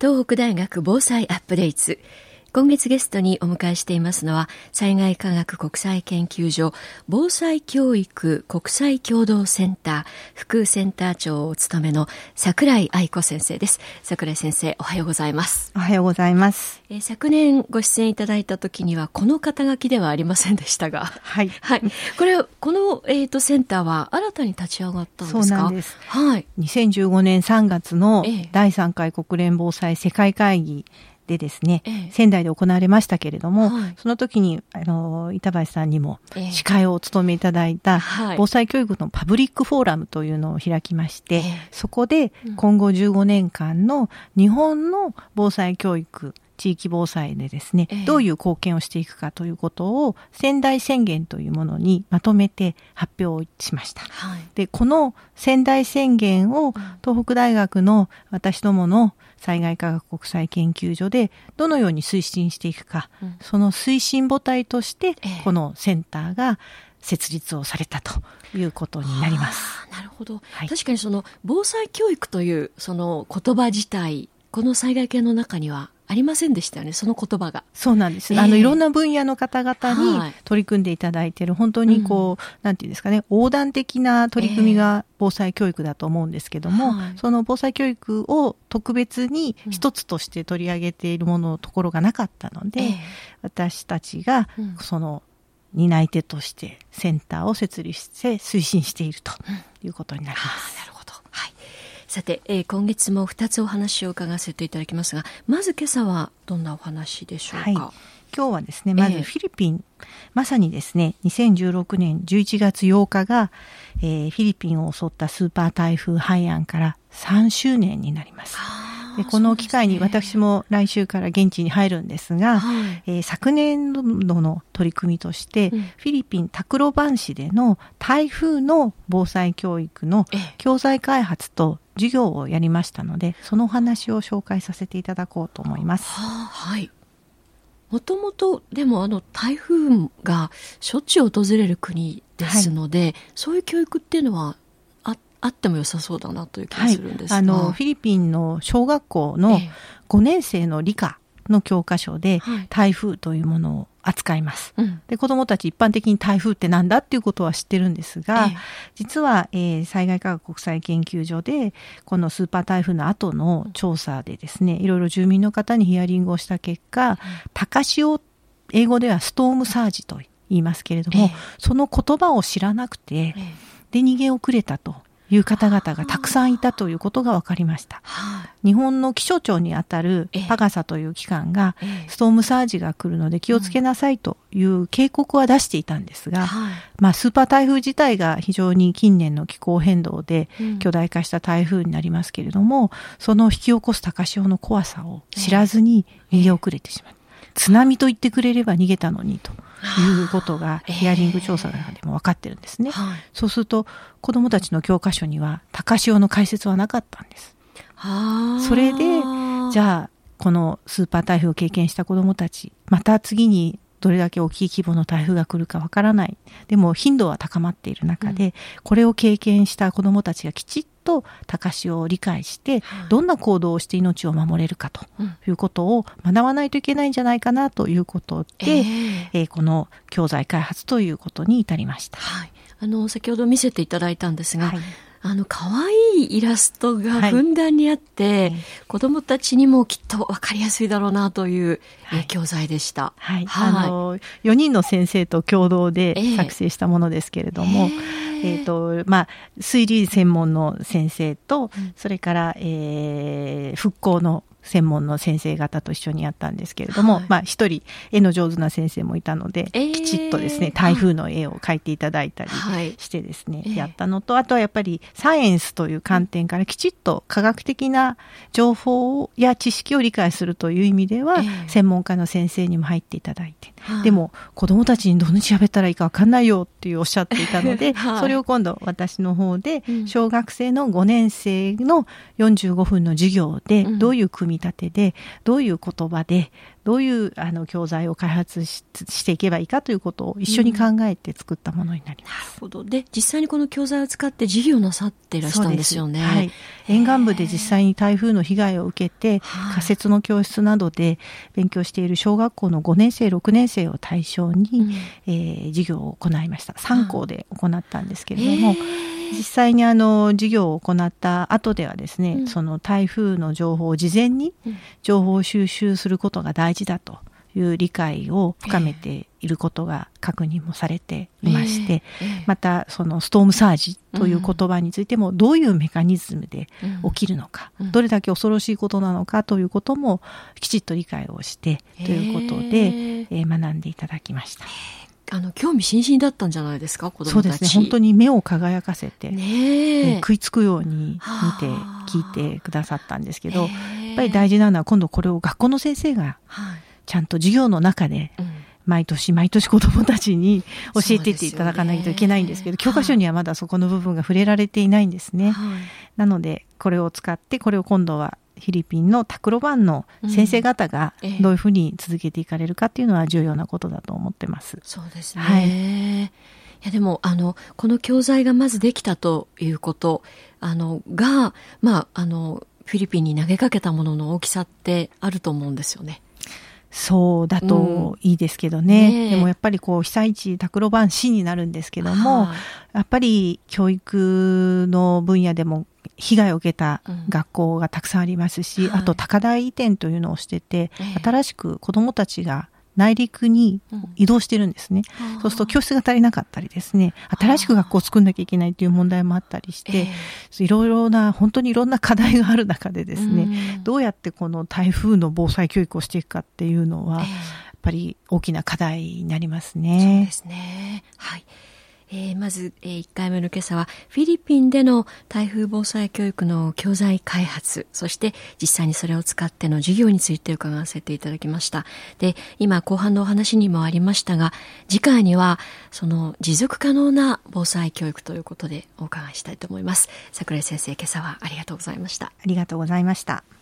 東北大学防災アップデート今月ゲストにお迎えしていますのは災害科学国際研究所防災教育国際共同センター副センター長をお務めの桜井愛子先生です。桜井先生おはようございます。おはようございます、えー、昨年ご出演いただいた時にはこの肩書きではありませんでしたが。はい、はい、これこの、えーと、センターは新たに立ち上がったんですか？そうなんです、はい、2015年3月の第3回国連防災世界会議でですね、ええ、仙台で行われましたけれども、はい、その時にあの板橋さんにも司会をお務めいただいた、防災教育のパブリックフォーラムというのを開きまして、そこで今後15年間の日本の防災教育、地域防災でですね、どういう貢献をしていくかということを仙台宣言というものにまとめて発表しました。はい、で、この仙台宣言を東北大学の私どもの災害科学国際研究所でどのように推進していくか、うん、その推進母体としてこのセンターが設立をされたということになります。なるほど、はい、確かにその防災教育というその言葉自体この災害系の中にはありませんでしたよね、その言葉が。そうなんです。えー、あの、いろんな分野の方々に取り組んでいただいている、はい、本当にこう、うん、なんていうんですかね、横断的な取り組みが防災教育だと思うんですけども、えー、その防災教育を特別に一つとして取り上げているもののところがなかったので、えー、私たちが、その、担い手としてセンターを設立して推進しているということになります。なるほど。はい。さて、えー、今月も2つお話を伺わせていただきますがまず今朝はどんなお話でしょうか、はい、今日はですねまずフィリピン、えー、まさにですね2016年11月8日が、えー、フィリピンを襲ったスーパー台風ハイアンから3周年になります。でこの機会に私も来週から現地に入るんですが、はい、えー、昨年度の取り組みとして、うん、フィリピンタクロバン市での台風の防災教育の教材開発と授業をやりましたのでそのお話を紹介させていただこうと思います。はい。もともとでもあの台風がしょっちゅう訪れる国ですので、はい、そういう教育っていうのはああっても良さそうだなという気がするんですが、はい、あのフィリピンの小学校の5年生の理科の教科書で台風というものを扱います。うん、で子どもたち一般的に台風ってなんだっていうことは知ってるんですが、ええ、実は、えー、災害科学国際研究所でこのスーパー台風の後の調査でですねいろいろ住民の方にヒアリングをした結果、うん、高潮英語ではストームサージと言いますけれども、え、その言葉を知らなくて、で逃げ遅れたという方々がたくさんいたということが分かりました。日本の気象庁にあたるパガサという機関が、ストームサージが来るので気をつけなさいという警告は出していたんですが、まあ、スーパー台風自体が非常に近年の気候変動で巨大化した台風になりますけれども、その引き起こす高潮の怖さを知らずに逃げ遅れてしまう。津波と言ってくれれば逃げたのにと。いうことがヒアリング調査でも分かってるんですね。はい、そうすると子どもたちの教科書には高潮の解説はなかったんです。それでじゃあこのスーパー台風を経験した子どもたちまた次にどれだけ大きい規模の台風が来るかわからない。でも頻度は高まっている中で、うん、これを経験した子どもたちがきちっと高潮を理解して、どんな行動をして命を守れるかということを学ばないといけないんじゃないかなということで、えー、えー、この教材開発ということに至りました。はい、あの先ほど見せていただいたんですが、はいあの可愛いイラストがふんだんにあって、はい、子どもたちにもきっと分かりやすいだろうなという、はい、教材でした。はい、はい、あの4人の先生と共同で作成したものですけれども、えー、えーとまあ、推理専門の先生と、うん、それから、えー、復興の専門の先生方と一緒にやったんですけれども、はい、まあ一人絵の上手な先生もいたので、えー、きちっとですね台風の絵を描いていただいたりしてですね、はい、やったのと、あとはやっぱりサイエンスという観点からきちっと科学的な情報や知識を理解するという意味では、えー、専門家の先生にも入っていただいて、でも子どもたちにどんなに喋ったらいいか分かんないよっていうおっしゃっていたので、それを今度私の方で小学生の5年生の45分の授業でどういう組み立てでどういう言葉でどういうあの教材を開発していけばいいかということを一緒に考えて作ったものになります。うん、なるほど。で、実際にこの教材を使って授業なさっていらしたんですよね。はい。沿岸部で実際に台風の被害を受けて、仮設の教室などで勉強している小学校の5年生、6年生を対象に、うん、えー、授業を行いました。3校で行ったんですけれども、実際にあの授業を行った後ではですね、うん、その台風の情報を事前に情報収集することが大事だという理解を深めていることが確認もされていまして、またそのストームサージという言葉についてもどういうメカニズムで起きるのか、どれだけ恐ろしいことなのかということもきちっと理解をしてということで、え学んでいただきました。あの興味津々だったんじゃないですか？子供そうですね。本当に目を輝かせて、ね、食いつくように見て聞いてくださったんですけど、やっぱり大事なのは今度これを学校の先生がちゃんと授業の中で、毎年毎年子供たちに 教えていっていただかないといけないんですけど、ね、教科書にはまだそこの部分が触れられていないんですね。はい、なので、これを使って、これを今度はフィリピンのタクロバンの先生方がどういうふうに続けていかれるかっていうのは重要なことだと思ってます。そうですね。はい。いやでもあのこの教材がまずできたということあのがまああのフィリピンに投げかけたものの大きさってあると思うんですよね。そうだといいですけどね。うん、ねでもやっぱりこう被災地タクロバン市になるんですけども、やっぱり教育の分野でも被害を受けた学校がたくさんありますし、うん、あと高台移転というのをしてて、はい、新しく子どもたちが内陸に移動してるんですね、うん、そうすると教室が足りなかったりですね。新しく学校を作んなきゃいけないという問題もあったりして、いろいろな本当にいろんな課題がある中でですね、うん、どうやってこの台風の防災教育をしていくかっていうのは、やっぱり大きな課題になりますね。そうですね。はいえー、まず、えー、1回目の今朝はフィリピンでの台風防災教育の教材開発、そして実際にそれを使っての授業について伺わせていただきました。で、今後半のお話にもありましたが、次回にはその持続可能な防災教育ということでお伺いしたいと思います。桜井先生、今朝はありがとうございました。ありがとうございました。